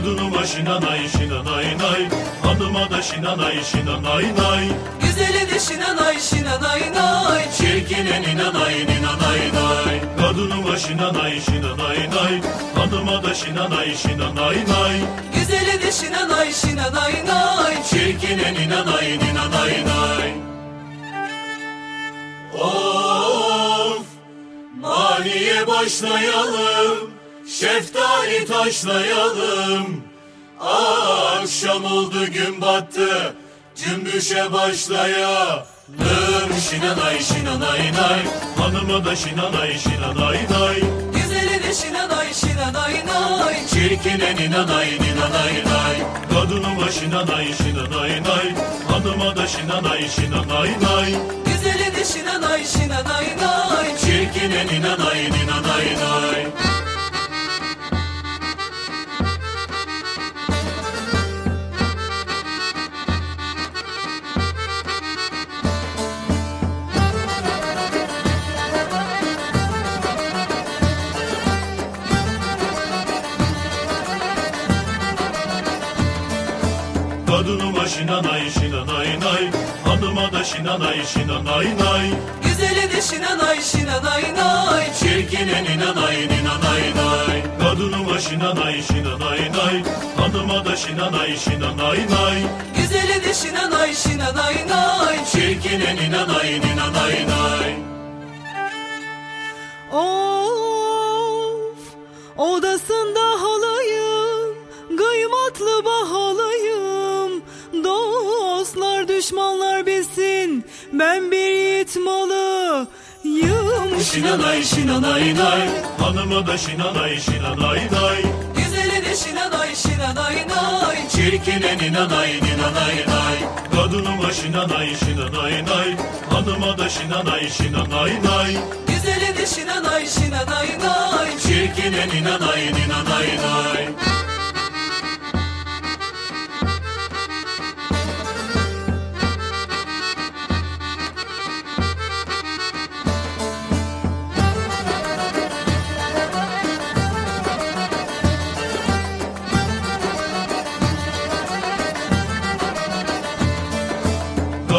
Kadını başına nay şina nay Hanıma da şina nay şina nay Güzeli de şinanay şinanay nay Çirkine nina nay nina nay nay Kadını başına nay Hanıma da şina nay şina nay Güzeli de şinanay şinanay nay Çirkine nina nay nina nay nay Of Maniye başlayalım Şeftali taşlayalım. Akşam oldu gün battı. Cümbüşe başlayalım. Şinanay şinanay nay. Hanıma da şinanay şinanay nay. Güzeli de şinanay şinanay nay. Çirkine ninanay ninanay nay. Kadının başına nay şinanay nay. Hanıma da şinanay şinanay nay. Güzeli de şinanay şinanay nay. Çirkine ninanay ninanay nay Kadının başına nay şinanay nay. Hanıma da şinanay şinanay nay. Güzeli de şinanay şinanay nay. Çirkine ninanay ninanay nay. Kadının başına nay şinanay nay. Hanıma da şinanay şinanay nay. Güzeli de şinanay şinanay nay. Çirkine ninanay ninanay nay. Of odasında Dostlar düşmanlar bilsin Ben bir yiğit malıyım Şinanay şinanay nay. Hanıma da şinanay şinanay nay. Güzeli de şinanay şinanay nay. Çirkine ninanay ninanay nay. Kadının başına nay şinanay nay. Hanıma da şinanay şinanay nay. Güzeli de şinanay şinanay nay. Çirkine ninanay ninanay nay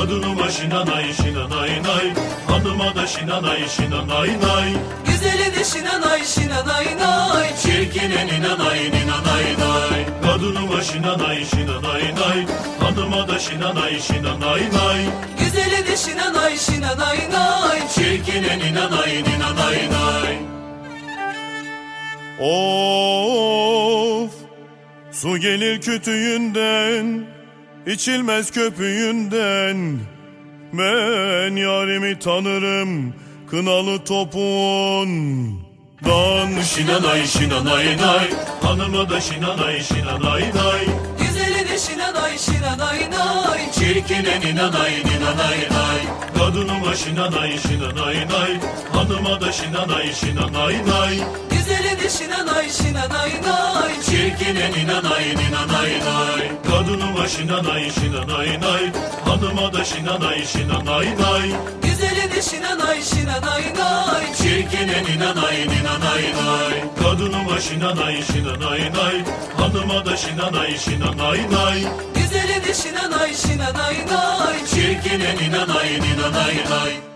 Kadının başına nay şinanay nay Hanıma da şinanay şinanay nay Güzeli de şinanay şinanay nay Çirkine ninanay ninanay nay Kadının başına nay şinanay nay Hanıma da şinanay şinanay nay Güzeli de şinanay şinanay nay Çirkine ninanay ninanay nay Of Su gelir kütüğünden içilmez köpüğünden Ben yarimi tanırım Kınalı topun Dan Şinanay şinanay nay. Hanıma da şinanay şinanay nay şinanay şinanay nay Çirkine ninanay ninanay nay Kadının başına nay şinanay nay Hanıma da şinanay şinanay nay Güzeli de şinanay şinanay nay Çirkine ninanay ninanay nay Kadının başına nay şinanay nay Hanıma da şinanay şinanay nay Güzeli de şinanay şinanay nay Çirkine ninanay ninanay nay Kadının başına nay şinanay nay. Hanıma da şinanay şinanay nay. Güzeli de şinanay şinanay nay. Çirkine ninanay ninanay nay